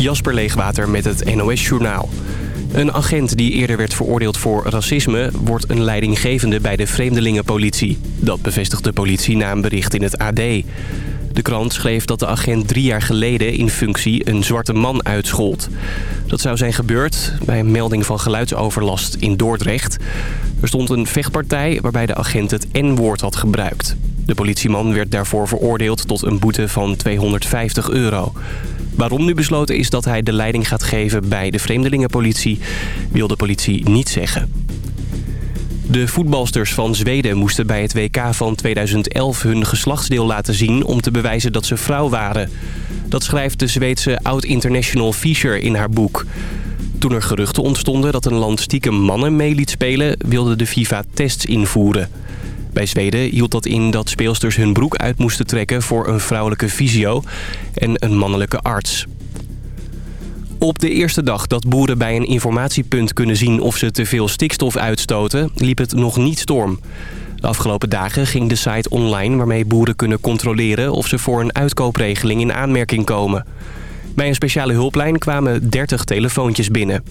Jasper Leegwater met het NOS Journaal. Een agent die eerder werd veroordeeld voor racisme... wordt een leidinggevende bij de vreemdelingenpolitie. Dat bevestigt de politie na een bericht in het AD. De krant schreef dat de agent drie jaar geleden in functie een zwarte man uitschold. Dat zou zijn gebeurd bij een melding van geluidsoverlast in Dordrecht. Er stond een vechtpartij waarbij de agent het N-woord had gebruikt. De politieman werd daarvoor veroordeeld tot een boete van 250 euro. Waarom nu besloten is dat hij de leiding gaat geven bij de vreemdelingenpolitie... wil de politie niet zeggen. De voetbalsters van Zweden moesten bij het WK van 2011 hun geslachtsdeel laten zien... om te bewijzen dat ze vrouw waren. Dat schrijft de Zweedse oud-international Fischer in haar boek. Toen er geruchten ontstonden dat een land stiekem mannen mee liet spelen... wilde de FIFA tests invoeren. Bij Zweden hield dat in dat speelsters hun broek uit moesten trekken... voor een vrouwelijke fysio en een mannelijke arts. Op de eerste dag dat boeren bij een informatiepunt kunnen zien of ze te veel stikstof uitstoten, liep het nog niet storm. De afgelopen dagen ging de site online waarmee boeren kunnen controleren of ze voor een uitkoopregeling in aanmerking komen. Bij een speciale hulplijn kwamen 30 telefoontjes binnen.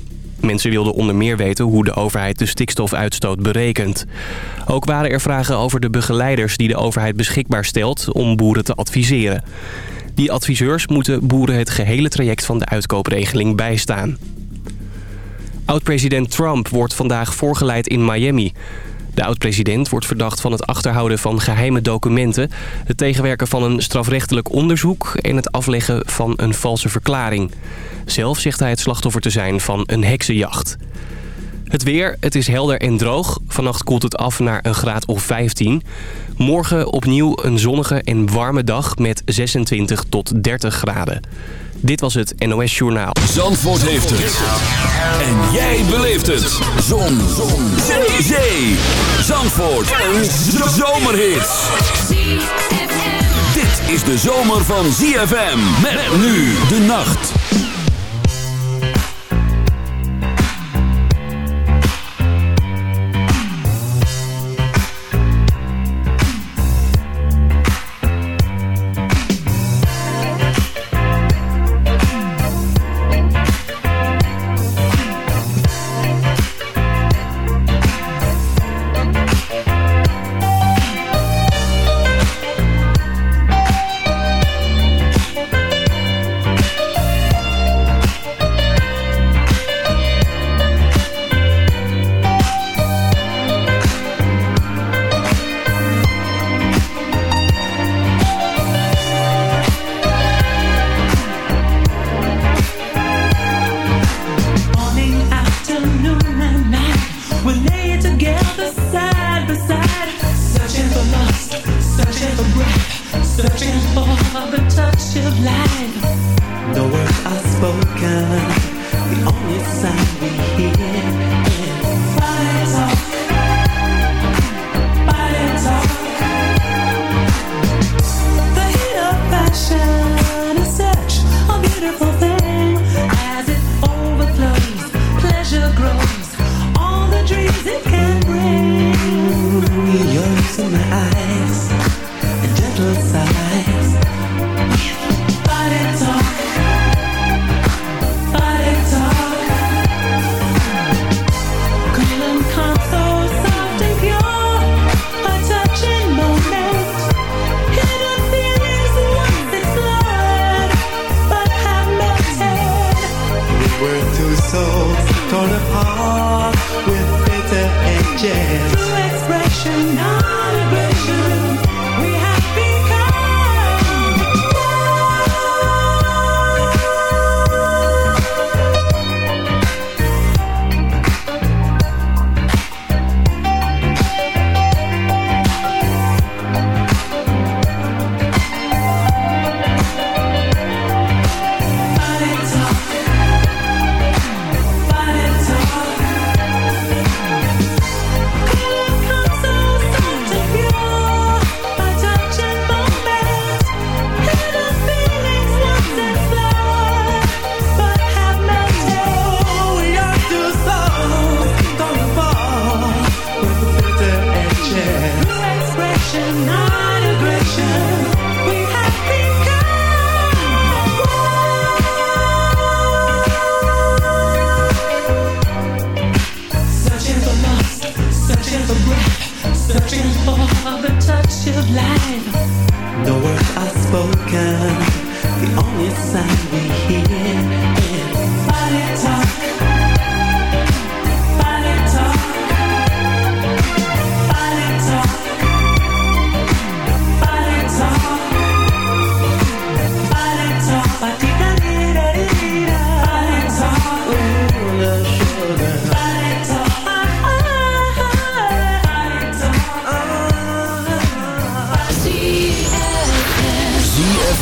Mensen wilden onder meer weten hoe de overheid de stikstofuitstoot berekent. Ook waren er vragen over de begeleiders die de overheid beschikbaar stelt om boeren te adviseren. Die adviseurs moeten boeren het gehele traject van de uitkoopregeling bijstaan. Oud-president Trump wordt vandaag voorgeleid in Miami. De oud-president wordt verdacht van het achterhouden van geheime documenten... het tegenwerken van een strafrechtelijk onderzoek... en het afleggen van een valse verklaring. Zelf zegt hij het slachtoffer te zijn van een heksenjacht. Het weer, het is helder en droog. Vannacht koelt het af naar een graad of 15. Morgen opnieuw een zonnige en warme dag met 26 tot 30 graden. Dit was het NOS Journaal. Zandvoort heeft het. En jij beleeft het. Zon. Zon. Zee. Zee. Zandvoort. Een zomerhit. Dit is de zomer van ZFM. Met nu de nacht.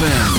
ZFM.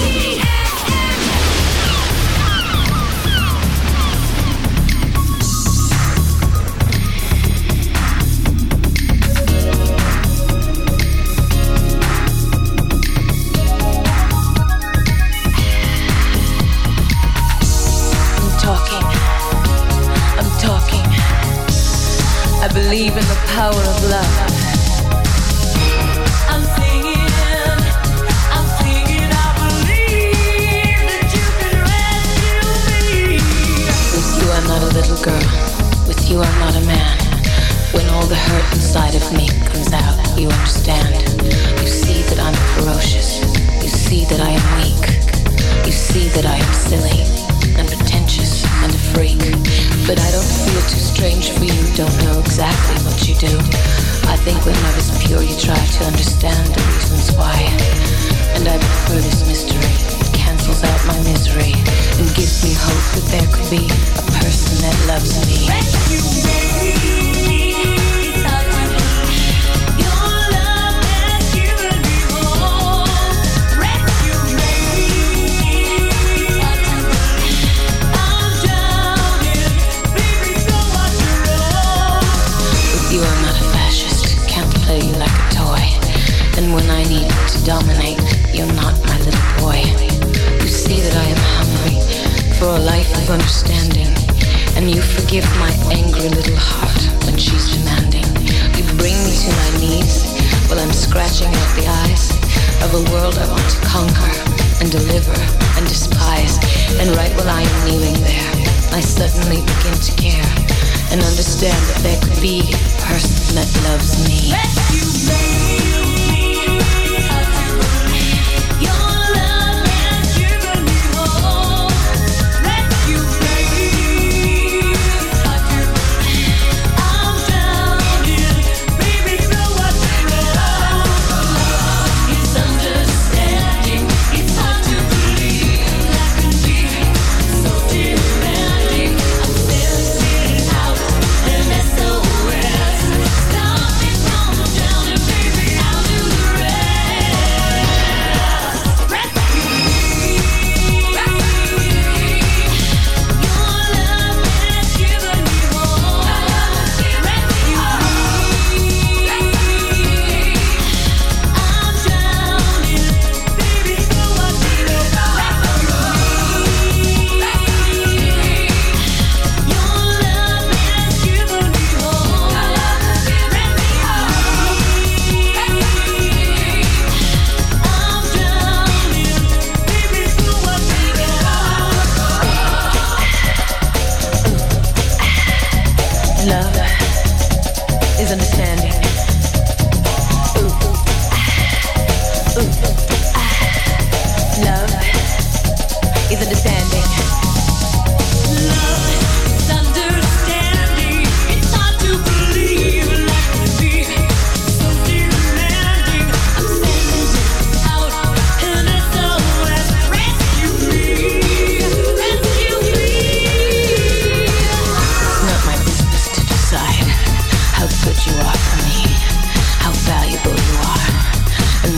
understand that there could be a person that loves me.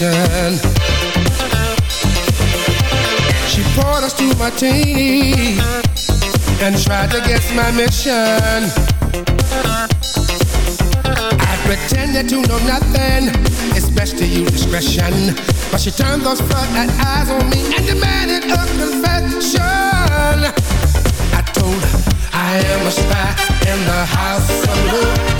zomerhits. my team And tried to guess my mission. I pretended to know nothing. It's best to use discretion. But she turned those front eyes on me and demanded a confession. I told her I am a spy in the house of love,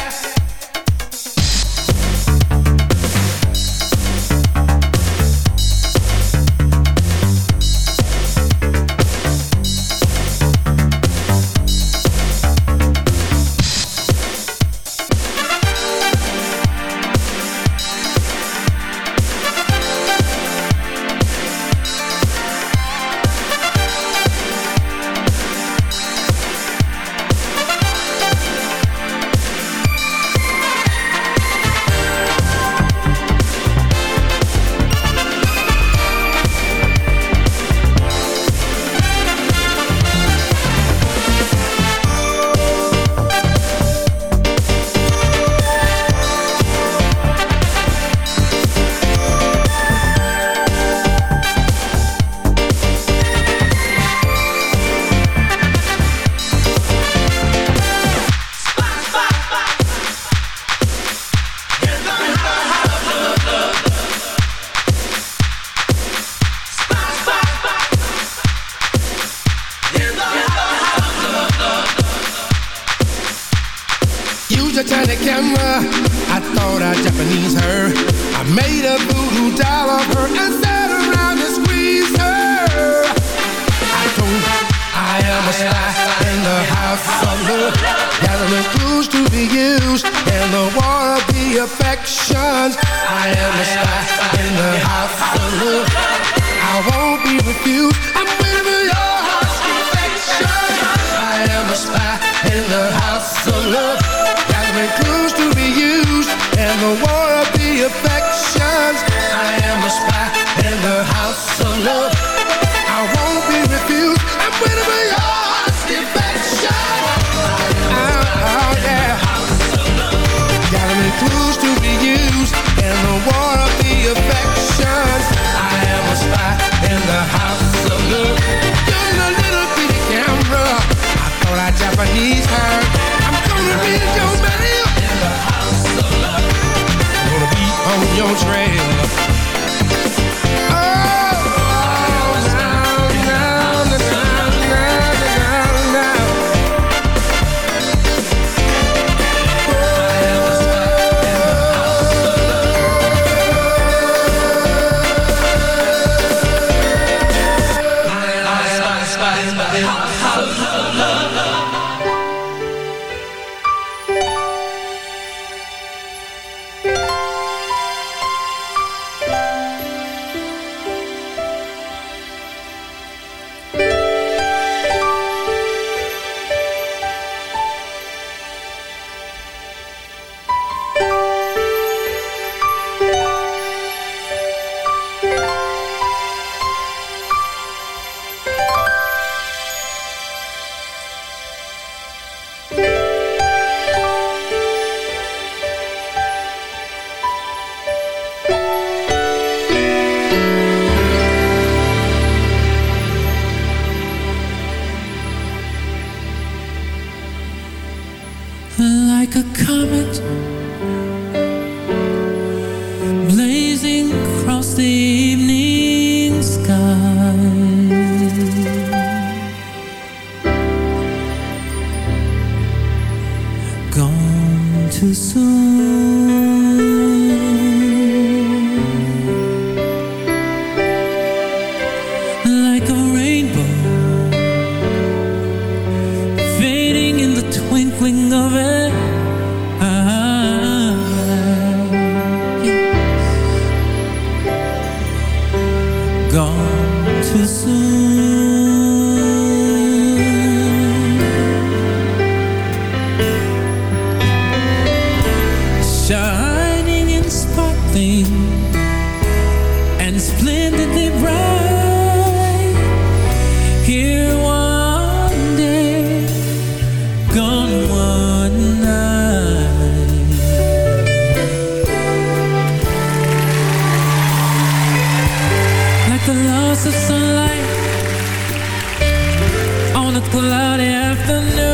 cloudy afternoon.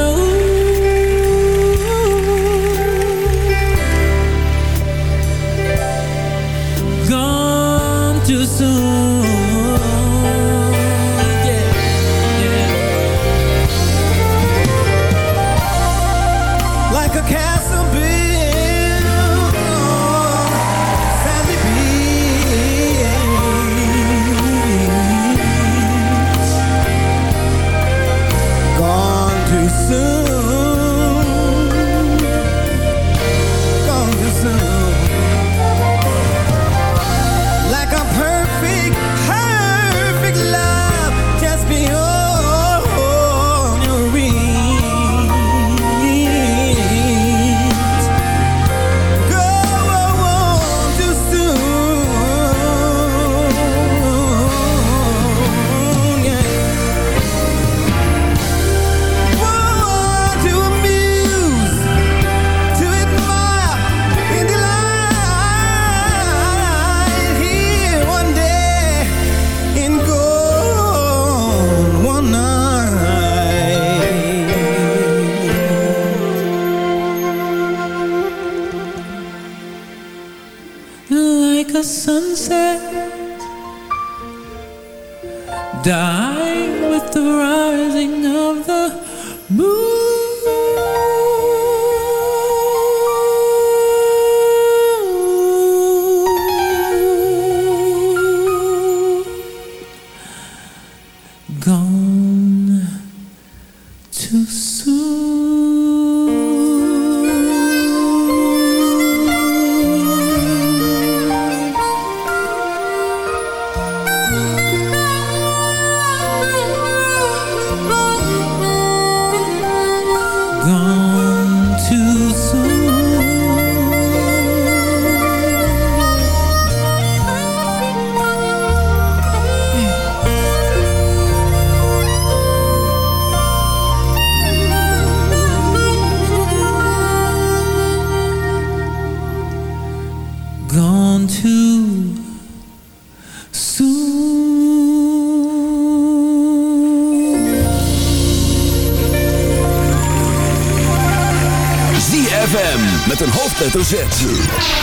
hoofdletter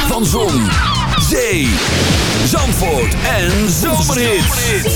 Van Zon, Zee, Zandvoort en Zomerhit.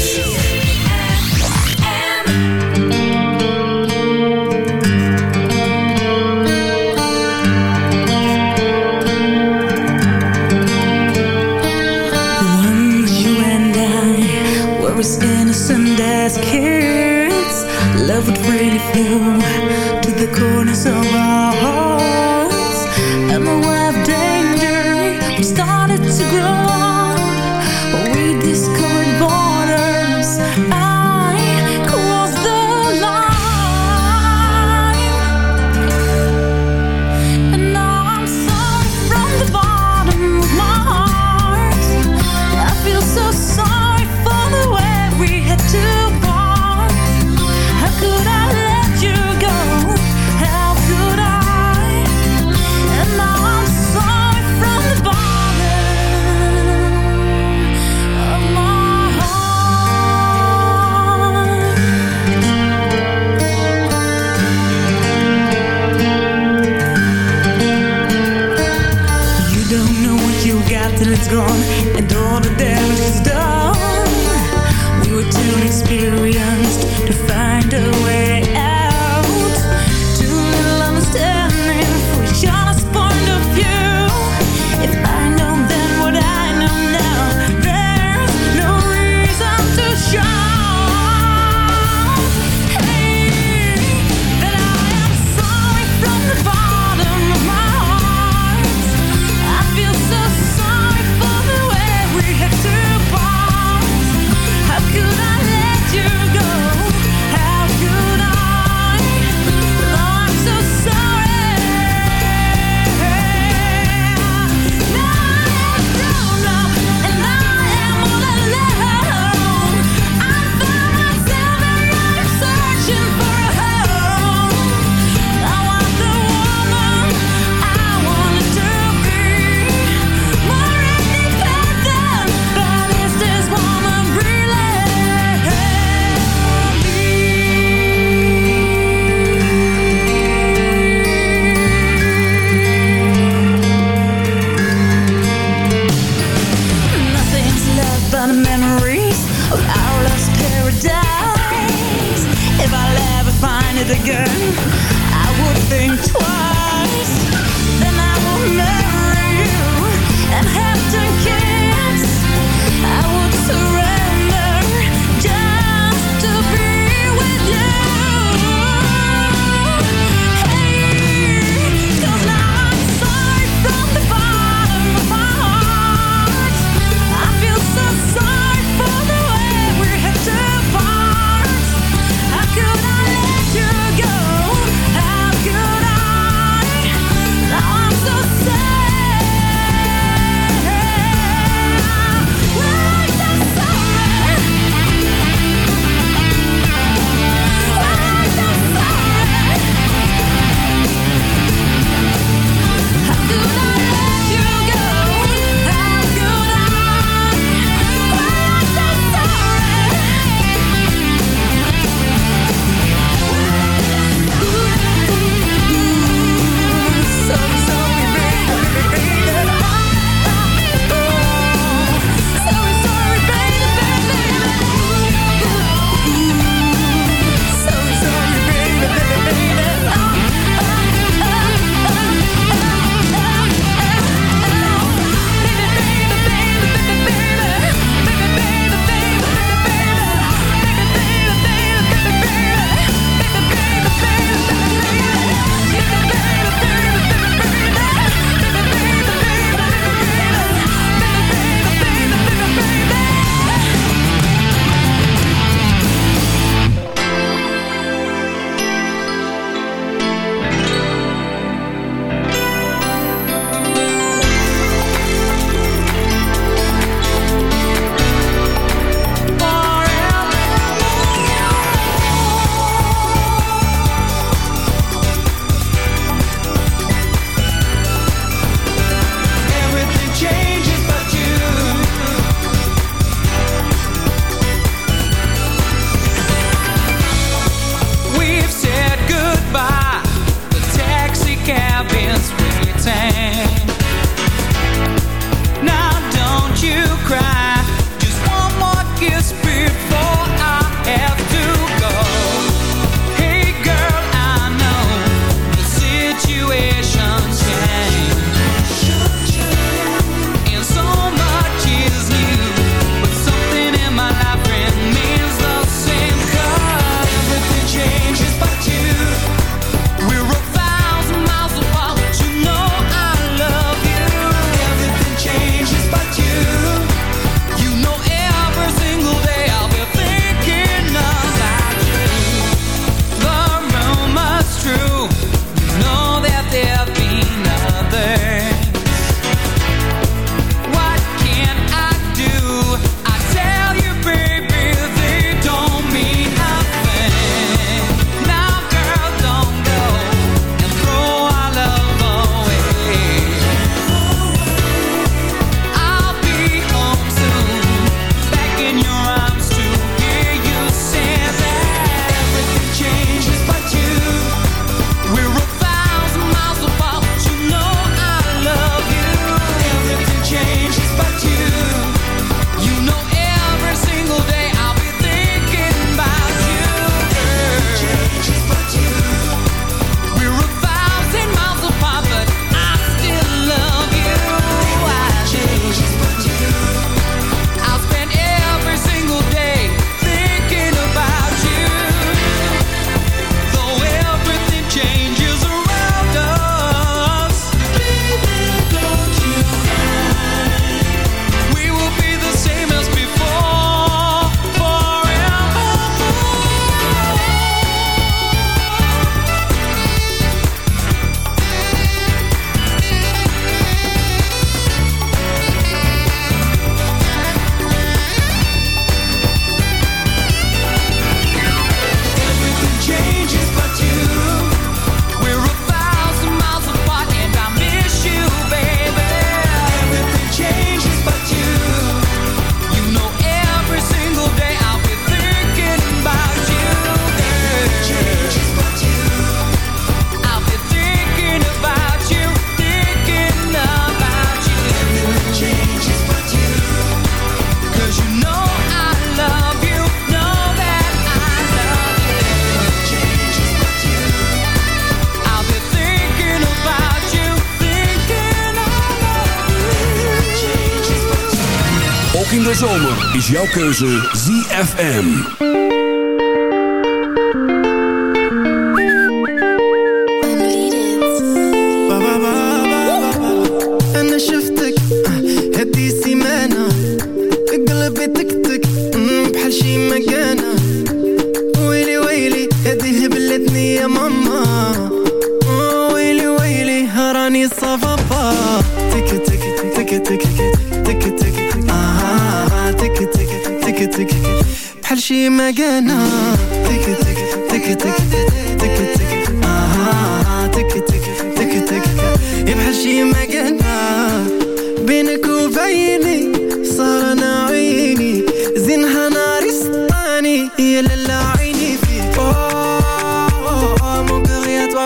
Jouw keuze ZFM.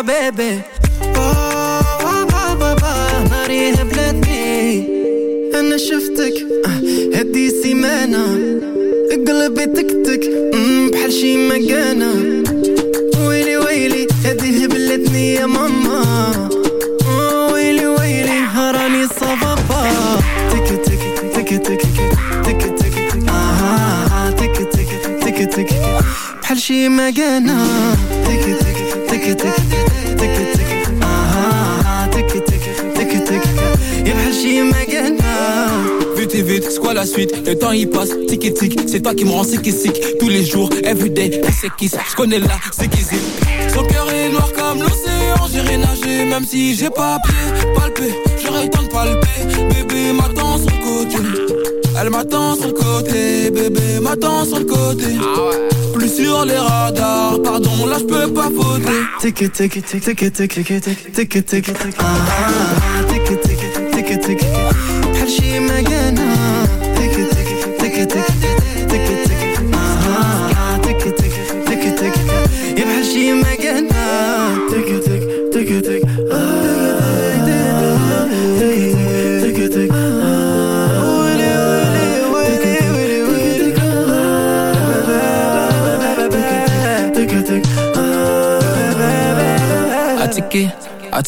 بيبي ناري هبلتني أنا شفتك هدي سيمانة قلبي تكتك بحال شي مكانة. ويلي ويلي هدي هبلتني يا ماما. ويلي ويلي راني صبابا تك تك تك تك تك تك آه تك تك تك تك بحال شي مكانة. تك تك تك تك تك تك آه تك تك تك تك يا بحال شي مكانة Vite et vite, c'est quoi la suite Le temps il passe, tic et tic C'est toi qui me rends sick et sick Tous les jours, everyday, kiss et kiss Je connais là, c'est qui c'est Son cœur est noir comme l'océan J'irai nager même si j'ai pas pied Palper, j'aurais le temps de palper Bébé m'attend sur le côté elle m'attend sur le côté Bébé m'attend sur le côté. Plus sur les radars Pardon, là je peux pas voter Tic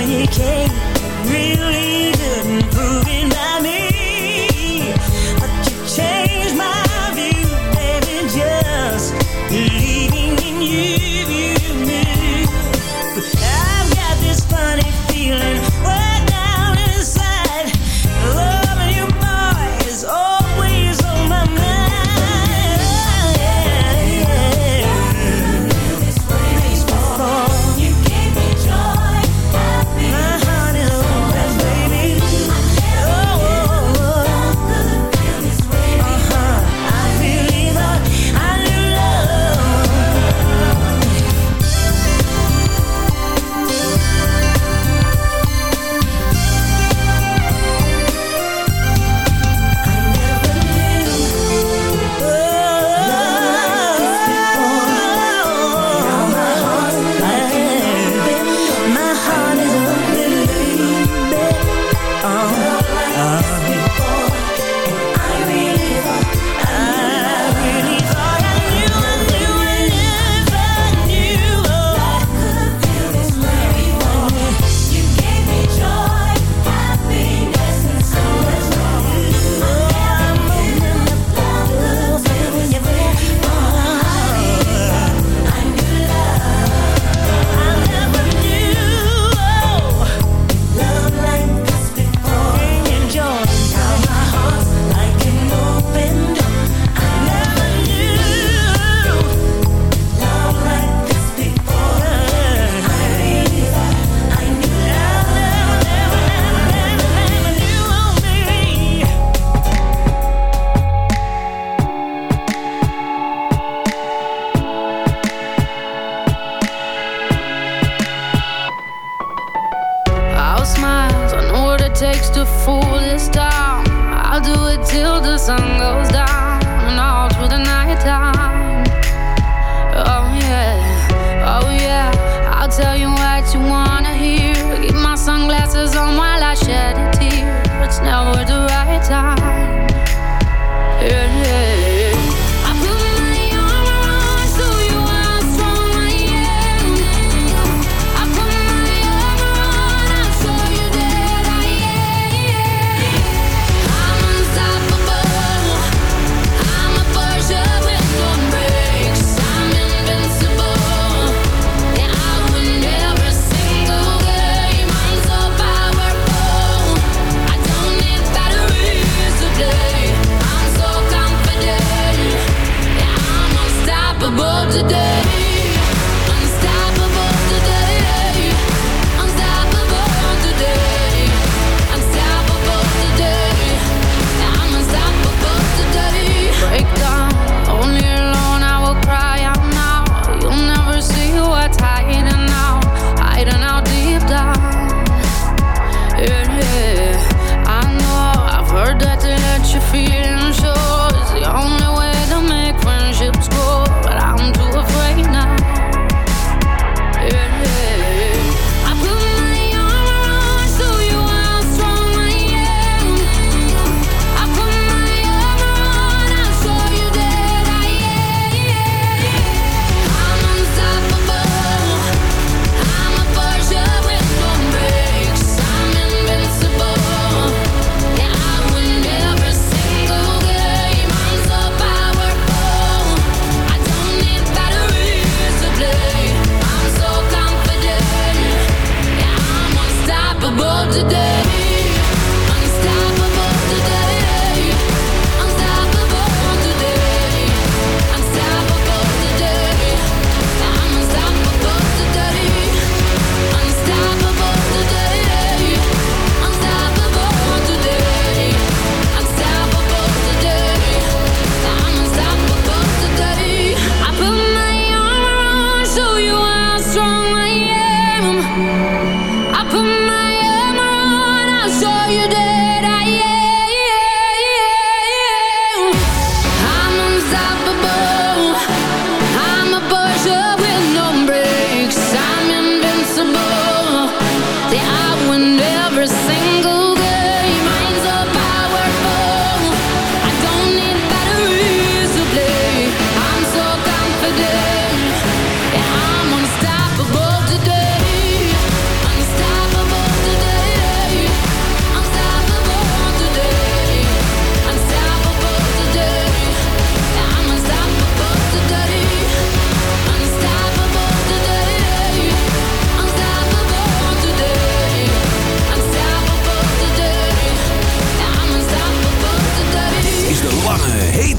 you can't really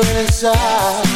Inside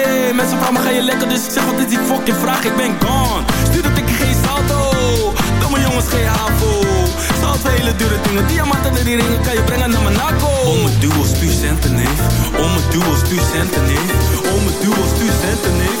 mijn systeem Mensen vragen ga je lekker? Dus ik zeg, wat is die fucking vraag? Ik ben gone Stuur dat ik geen salto Domme jongens, geen havo Zoals hele dure dingen Diamanten en die ringen kan je brengen naar Monaco Om mijn duo, stuur centen, neef Om mijn duo, stuur centen, neef Om mijn duo, stuur centen, neef